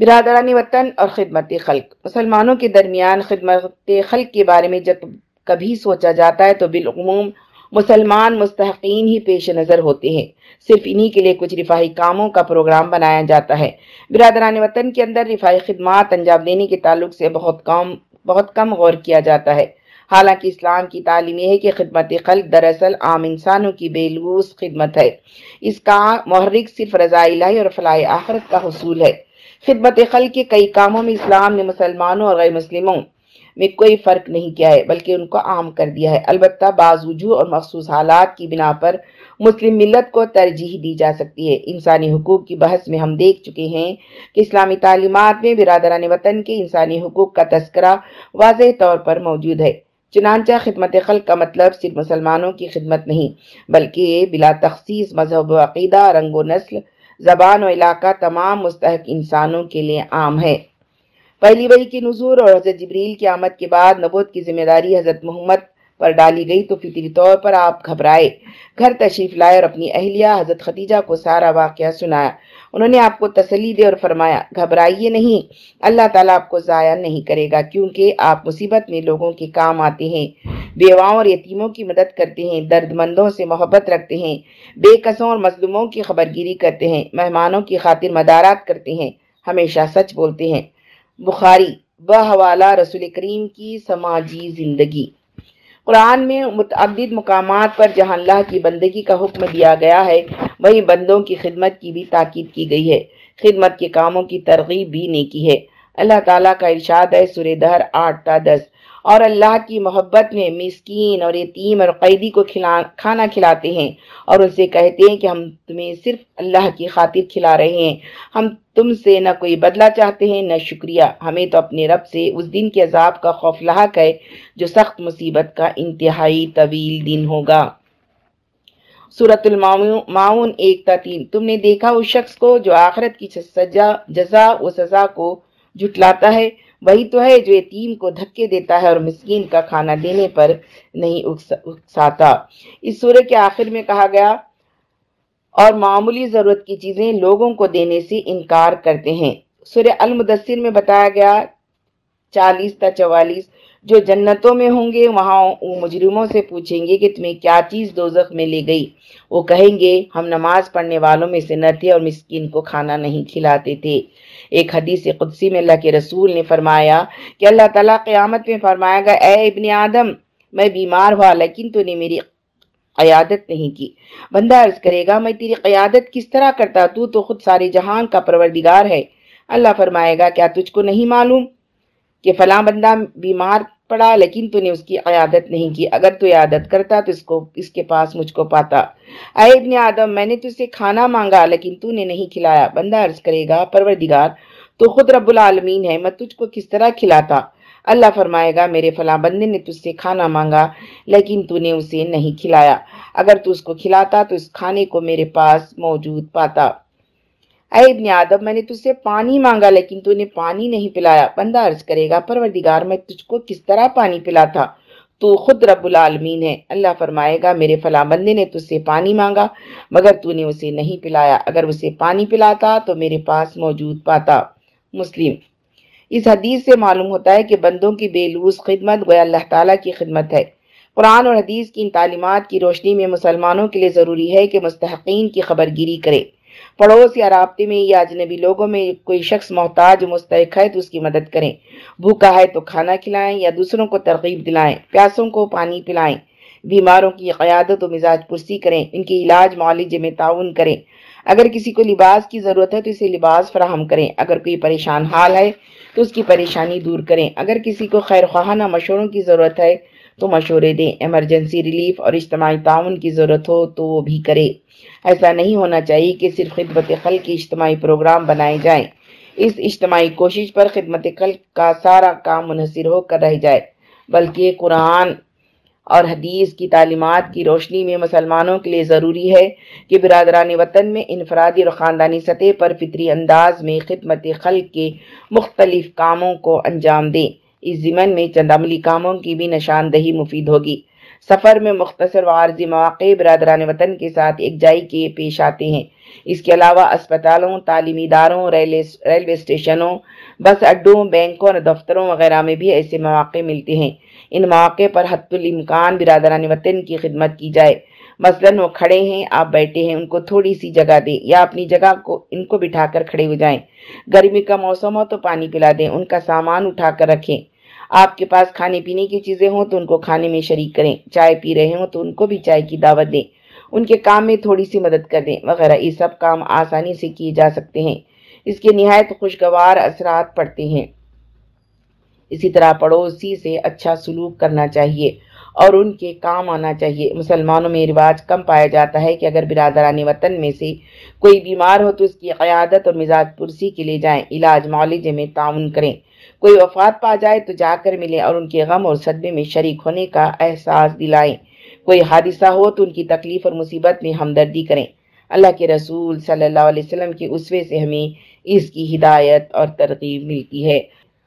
برادران وطن اور خدمت خلق۔ مسلمانوں کے درمیان خدمت خلق کے بارے میں جب کبھی سوچا جاتا ہے تو بالعموم مسلمان مستحقین ہی پیش نظر ہوتے ہیں۔ صرف انہی کے لیے کچھ رفاہی کاموں کا پروگرام بنایا جاتا ہے۔ برادران وطن کے اندر رفاہی خدمات انجام دینے کے تعلق سے بہت کم بہت کم غور کیا جاتا ہے۔ حالانکہ اسلام کی تعلیم یہ ہے کہ خدمت خلق دراصل عام انسانوں کی بے لوس خدمت ہے۔ اس کا محرک صرف رضا الہی اور فلاح آخرت کا حصول ہے۔ خدمت خلق کے کئی کاموں میں اسلام نے مسلمانوں اور غیر مسلموں میں کوئی فرق نہیں کیا ہے، بلکہ ان کو عام کر دیا ہے۔ البتہ بعض وجوہ اور مخصوص حالات کی بنا پر مسلم ملت کو ترجیح دی جا سکتی ہے۔ انسانی حقوق کی بحث میں ہم دیکھ چکے ہیں کہ اسلامی تعلیمات میں برادران وطن کے انسانی حقوق کا تذکرہ واضح طور پر موجود ہے۔ چنانچہ خدمت خلق کا مطلب صرف مسلمانوں کی خدمت نہیں، بلکہ بلا تخصیص مذہب و عقیدہ، رنگ و نسل زبان و علاقہ تمام مستحق انسانوں کے لیے عام ہے۔ پہلی وحی کی نظور اور حضرت جبریل کی آمد کے بعد نبوت کی ذمہ داری حضرت محمد پر ڈالی گئی تو فطری طور پر آپ گھبرائے۔ گھر تشریف لائے اور اپنی اہلیہ حضرت خدیجہ کو سارا واقعہ سنایا۔ انہوں نے آپ کو تسلی دے اور فرمایا، گھبرائیے نہیں، اللہ تعالیٰ آپ کو ضائع نہیں کرے گا کیونکہ آپ مصیبت میں لوگوں کے کام آتے ہیں۔ بیواؤں اور یتیموں کی مدد کرتے ہیں درد مندوں سے محبت رکھتے ہیں، بے قصوں اور مظلوموں کی خبرگیری کرتے ہیں، مہمانوں کی خاطر مدارات کرتے ہیں، ہمیشہ سچ بولتے ہیں۔ بخاری حوالہ رسول کریم کی سماجی زندگی۔ قرآن میں متعدد مقامات پر جہاں اللہ کی بندگی کا حکم دیا گیا ہے وہی بندوں کی خدمت کی بھی تاکید کی گئی ہے۔ خدمت کے کاموں کی ترغیب بھی نیکی ہے۔ اللہ تعالیٰ کا ارشاد ہے، سورہ دہر آٹھ تا دس۔ اور اللہ کی محبت میں مسکین اور یتیم اور قیدی کو کھانا کھلاتے ہیں اور ان سے کہتے ہیں کہ ہم تمہیں صرف اللہ کی خاطر کھلا رہے ہیں۔ ہم تم سے نہ کوئی بدلہ چاہتے ہیں، نہ شکریہ۔ ہمیں تو اپنے رب سے اس دن کے عذاب کا خوف لاحق ہے جو سخت مصیبت کا انتہائی طویل دن ہوگا۔ صورت المعون ایک تین۔ تم نے دیکھا اس شخص کو جو آخرت کی سجا جزا و سزا کو جھٹلاتا ہے۔ وہی تو ہے جو یتیم کو دھکے دیتا ہے اور مسکین کا کھانا دینے پر نہیں اکساتا۔ اس سورہ کے آخر میں کہا گیا، اور معمولی ضرورت کی چیزیں لوگوں کو دینے سے انکار کرتے ہیں۔ سورہ المدثر میں بتایا گیا، چالیس تا چوالیس جو جنتوں میں ہوں گے، وہاں مجرموں سے پوچھیں گے کہ تمہیں کیا چیز دوزخ میں لے گئی؟ وہ کہیں گے، ہم نماز پڑھنے والوں میں سے نہ تھے اور مسکین کو کھانا نہیں کھلاتے تھے۔ ایک حدیث قدسی میں اللہ کے رسول نے فرمایا کہ اللہ تعالیٰ قیامت میں فرمایا گا، اے ابن آدم، میں بیمار ہوا، لیکن تو نے میری قیادت نہیں کی۔ بندہ عرض کرے گا، میں تیری قیادت کس طرح کرتا؟ تو تو خود سارے جہان کا پروردگار ہے۔ اللہ فرمائے گا، کیا تجھ کو نہیں معلوم؟ کہ فلاں بندہ بیمار پڑا لیکن تو نے اس کی عیادت نہیں کی۔ اگر تو عیادت کرتا تو اس کو، اس کے پاس مجھ کو پاتا۔ اے ابن آدم، میں نے تجھ سے کھانا مانگا لیکن تو نے نہیں کھلایا۔ بندہ عرض کرے گا، پروردگار، تو خود رب العالمین ہے، میں تجھ کو کس طرح کھلاتا؟ اللہ فرمائے گا، میرے فلاں بندے نے تجھ سے کھانا مانگا لیکن تو نے اسے نہیں کھلایا۔ اگر تو اس کو کھلاتا تو اس کھانے کو میرے پاس موجود پاتا۔ اے ابن آدم، میں نے تجھ سے پانی مانگا لیکن تو نے پانی نہیں پلایا۔ بندہ عرض کرے گا، پروردگار، میں تجھ کو کس طرح پانی پلا تھا تو خود رب العالمین ہے۔ اللہ فرمائے گا، میرے فلاں بندے نے تجھ سے پانی مانگا، مگر تو نے اسے نہیں پلایا۔ اگر اسے پانی پلاتا تو میرے پاس موجود پاتا۔ مسلم۔ اس حدیث سے معلوم ہوتا ہے کہ بندوں کی بے لوس خدمت گویا اللہ تعالیٰ کی خدمت ہے۔ قرآن اور حدیث کی ان تعلیمات کی روشنی میں مسلمانوں کے لیے ضروری ہے کہ مستحقین کی خبرگیری کرے۔ پڑوس یا رابطے میں یا اجنبی لوگوں میں کوئی شخص محتاج، مستحق ہے تو اس کی مدد کریں۔ بھوکا ہے تو کھانا کھلائیں یا دوسروں کو ترغیب دلائیں، پیاسوں کو پانی پلائیں۔ بیماروں کی قیادت و مزاج پرسی کریں، ان کی علاج معالجے میں تعاون کریں۔ اگر کسی کو لباس کی ضرورت ہے تو اسے لباس فراہم کریں۔ اگر کوئی پریشان حال ہے تو اس کی پریشانی دور کریں۔ اگر کسی کو خیر خواہانہ مشوروں کی ضرورت ہے تو مشورے دیں۔ ایمرجنسی ریلیف اور اجتماعی تعاون کی ضرورت ہو تو وہ بھی کرے۔ ایسا نہیں ہونا چاہیے کہ صرف خدمت خلق کی اجتماعی پروگرام بنائے جائیں۔ اس اجتماعی کوشش پر خدمت خلق کا سارا کام منحصر ہو کر رہ جائے۔ بلکہ قرآن اور حدیث کی تعلیمات کی روشنی میں مسلمانوں کے لیے ضروری ہے کہ برادران وطن میں انفرادی اور خاندانی سطح پر فطری انداز میں خدمت خلق کے مختلف کاموں کو انجام دیں۔ اس ضمن میں چند عملی کاموں کی بھی نشاندہی مفید ہوگی۔ سفر میں مختصر و عارضی مواقع برادران وطن کے ساتھ ایک جائی کے پیش آتے ہیں۔ اس کے علاوہ اسپتالوں، تعلیمی اداروں، ریلوے اسٹیشنوں، بس اڈوں، بینکوں اور دفتروں وغیرہ میں بھی ایسے مواقع ملتے ہیں۔ ان مواقع پر حت الامکان برادران وطن کی خدمت کی جائے۔ مثلا وہ کھڑے ہیں، آپ بیٹھے ہیں، ان کو تھوڑی سی جگہ دیں یا اپنی جگہ کو ان کو بٹھا کر کھڑے ہو جائیں۔ گرمی کا موسم ہو تو پانی پلا دیں، ان کا سامان اٹھا کر رکھیں۔ آپ کے پاس کھانے پینے کی چیزیں ہوں تو ان کو کھانے میں شریک کریں۔ چائے پی رہے ہوں تو ان کو بھی چائے کی دعوت دیں۔ ان کے کام میں تھوڑی سی مدد کر دیں۔ وغیرہ یہ سب کام آسانی سے کیے جا سکتے ہیں۔ اس کے نہایت خوشگوار اثرات پڑتے ہیں۔ اسی طرح پڑوسی سے اچھا سلوک کرنا چاہیے اور ان کے کام آنا چاہیے۔ مسلمانوں میں رواج کم پایا جاتا ہے کہ اگر برادران وطن میں سے کوئی بیمار ہو تو اس کی قیادت اور مزاج پرسی کے لے جائیں۔ علاج معالجے میں تعاون کریں۔ کوئی وفات پا جائے تو جا کر ملیں اور ان کے غم اور صدمے میں شریک ہونے کا احساس دلائیں۔ کوئی حادثہ ہو تو ان کی تکلیف اور مصیبت میں ہمدردی کریں۔ اللہ کے رسول صلی اللہ علیہ وسلم کے اسوے سے ہمیں اس کی ہدایت اور ترغیب ملتی ہے۔